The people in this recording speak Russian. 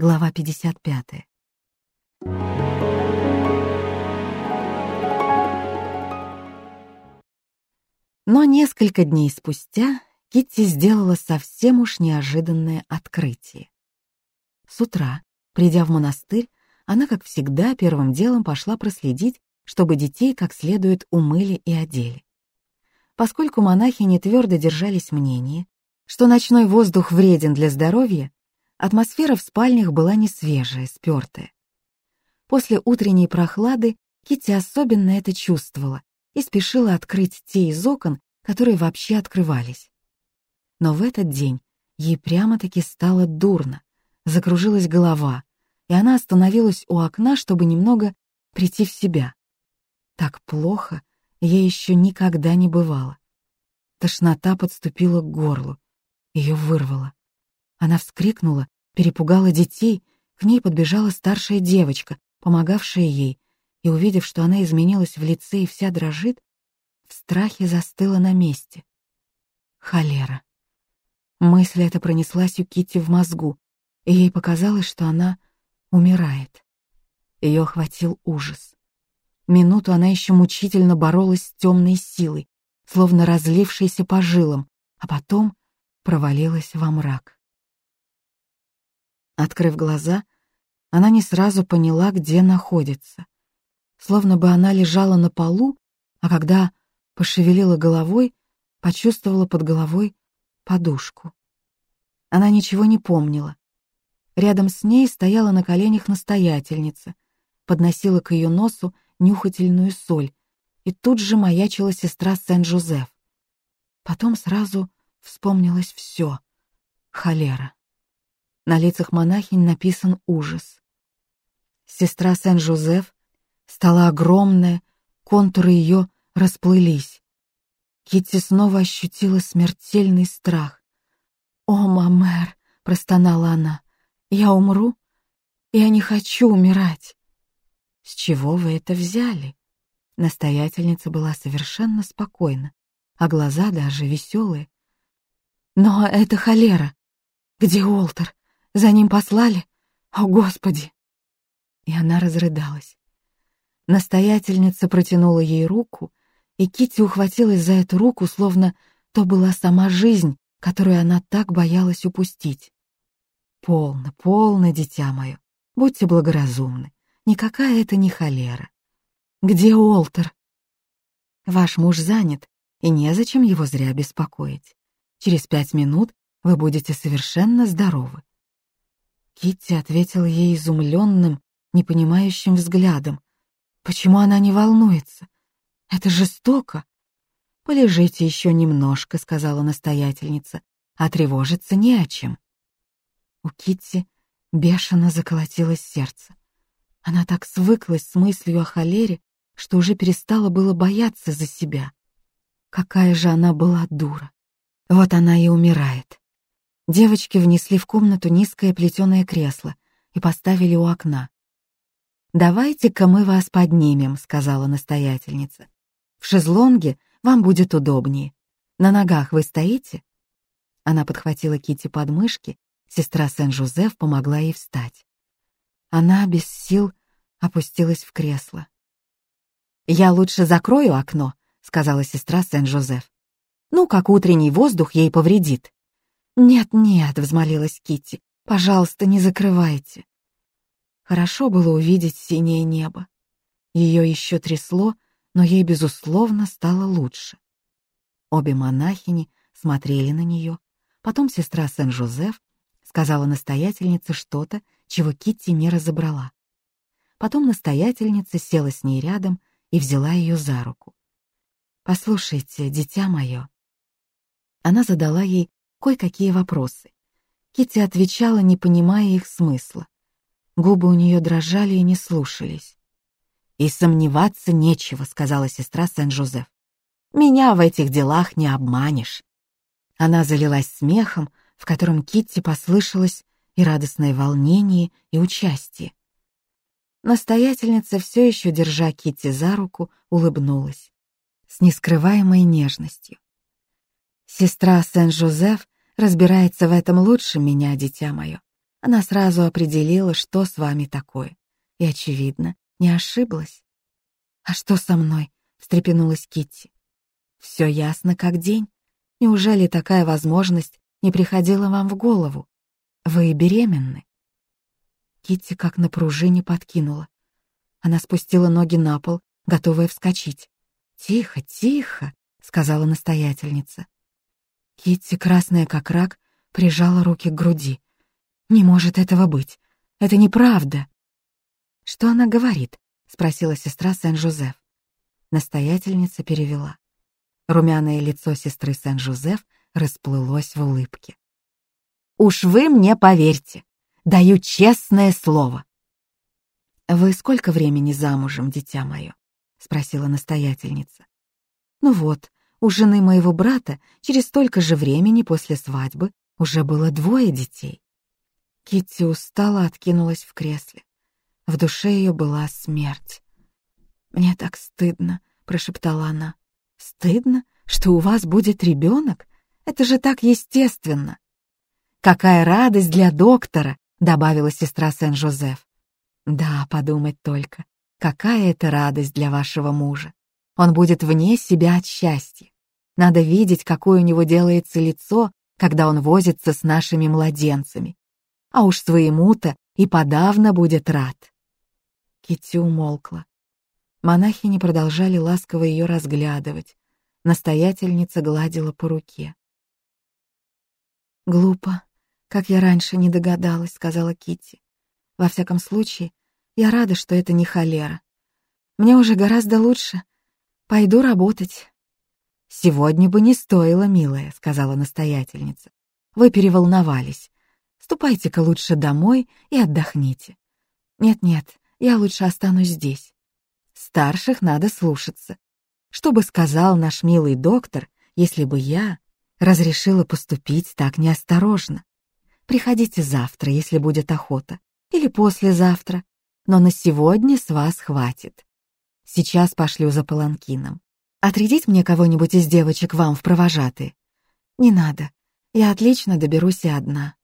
Глава 55. Но несколько дней спустя Китти сделала совсем уж неожиданное открытие. С утра, придя в монастырь, она, как всегда, первым делом пошла проследить, чтобы детей как следует умыли и одели. Поскольку монахи не твердо держались мнения, что ночной воздух вреден для здоровья, атмосфера в спальнях была не свежая, спёртая. После утренней прохлады Китти особенно это чувствовала и спешила открыть те из окон, которые вообще открывались. Но в этот день ей прямо-таки стало дурно, закружилась голова, и она остановилась у окна, чтобы немного прийти в себя. Так плохо ей еще никогда не бывало. Тошнота подступила к горлу, ее вырвало. Она вскрикнула, перепугала детей, к ней подбежала старшая девочка, помогавшая ей, и, увидев, что она изменилась в лице и вся дрожит, в страхе застыла на месте. Холера. Мысль эта пронеслась у Кити в мозгу, и ей показалось, что она умирает. Ее охватил ужас. Минуту она еще мучительно боролась с темной силой, словно разлившейся по жилам, а потом провалилась во мрак. Открыв глаза, она не сразу поняла, где находится. Словно бы она лежала на полу, а когда пошевелила головой, почувствовала под головой подушку. Она ничего не помнила. Рядом с ней стояла на коленях настоятельница, подносила к ее носу нюхательную соль, и тут же маячила сестра Сен-Жозеф. Потом сразу вспомнилось все. Холера. На лицах монахинь написан ужас. Сестра Сен-Жозеф стала огромная, контуры ее расплылись. Китти снова ощутила смертельный страх. «О, мамер!» — простонала она. «Я умру? Я не хочу умирать!» «С чего вы это взяли?» Настоятельница была совершенно спокойна, а глаза даже веселые. «Но это холера! Где Уолтер? За ним послали? О, Господи!» И она разрыдалась. Настоятельница протянула ей руку, и Кити ухватилась за эту руку, словно то была сама жизнь, которую она так боялась упустить. «Полно, полно, дитя мое, будьте благоразумны, никакая это не холера. Где Уолтер?» «Ваш муж занят, и незачем его зря беспокоить. Через пять минут вы будете совершенно здоровы». Китти ответила ей изумленным, непонимающим взглядом. Почему она не волнуется? Это жестоко. «Полежите еще немножко», — сказала настоятельница, «а тревожиться не о чем». У Китти бешено заколотилось сердце. Она так свыклась с мыслью о холере, что уже перестала было бояться за себя. Какая же она была дура. Вот она и умирает. Девочки внесли в комнату низкое плетеное кресло и поставили у окна. «Давайте-ка мы вас поднимем», — сказала настоятельница. В шезлонге вам будет удобнее. На ногах вы стоите?» Она подхватила Кити под мышки, сестра Сен-Жозеф помогла ей встать. Она без сил опустилась в кресло. «Я лучше закрою окно», — сказала сестра Сен-Жозеф. «Ну, как утренний воздух ей повредит». «Нет-нет», — взмолилась Кити, — «пожалуйста, не закрывайте». Хорошо было увидеть синее небо. Ее еще трясло, но ей, безусловно, стало лучше. Обе монахини смотрели на нее. Потом сестра Сен-Жозеф сказала настоятельнице что-то, чего Китти не разобрала. Потом настоятельница села с ней рядом и взяла ее за руку. «Послушайте, дитя мое». Она задала ей кое-какие вопросы. Китти отвечала, не понимая их смысла. Губы у нее дрожали и не слушались. «И сомневаться нечего», — сказала сестра Сен-Жозеф. «Меня в этих делах не обманешь». Она залилась смехом, в котором Китти послышалось и радостное волнение, и участие. Настоятельница, все еще держа Китти за руку, улыбнулась с нескрываемой нежностью. «Сестра Сен-Жозеф разбирается в этом лучше меня, дитя мое. Она сразу определила, что с вами такое. И, очевидно, не ошиблась. «А что со мной?» — встрепенулась Китти. «Все ясно как день. Неужели такая возможность не приходила вам в голову? Вы беременны?» Китти как на пружине подкинула. Она спустила ноги на пол, готовая вскочить. «Тихо, тихо», — сказала настоятельница. Китти, красная как рак, прижала руки к груди. «Не может этого быть. Это неправда». «Что она говорит?» — спросила сестра Сен-Жозеф. Настоятельница перевела. Румяное лицо сестры Сен-Жозеф расплылось в улыбке. «Уж вы мне поверьте, даю честное слово». «Вы сколько времени замужем, дитя мое?» — спросила настоятельница. «Ну вот, у жены моего брата через столько же времени после свадьбы уже было двое детей». Китти устало откинулась в кресле. В душе ее была смерть. «Мне так стыдно», — прошептала она. «Стыдно, что у вас будет ребенок? Это же так естественно!» «Какая радость для доктора!» — добавила сестра Сен-Жозеф. «Да, подумать только, какая это радость для вашего мужа. Он будет вне себя от счастья. Надо видеть, какое у него делается лицо, когда он возится с нашими младенцами. А уж своему-то и подавно будет рад». Китти умолкла. Монахини продолжали ласково ее разглядывать. Настоятельница гладила по руке. «Глупо, как я раньше не догадалась», — сказала Китти. «Во всяком случае, я рада, что это не холера. Мне уже гораздо лучше. Пойду работать». «Сегодня бы не стоило, милая», — сказала настоятельница. «Вы переволновались. Ступайте-ка лучше домой и отдохните». «Нет-нет, я лучше останусь здесь». Старших надо слушаться. Что бы сказал наш милый доктор, если бы я разрешила поступить так неосторожно? Приходите завтра, если будет охота, или послезавтра, но на сегодня с вас хватит. Сейчас пошлю за паланкином. Отрядить мне кого-нибудь из девочек вам в провожатые? Не надо, я отлично доберусь и одна.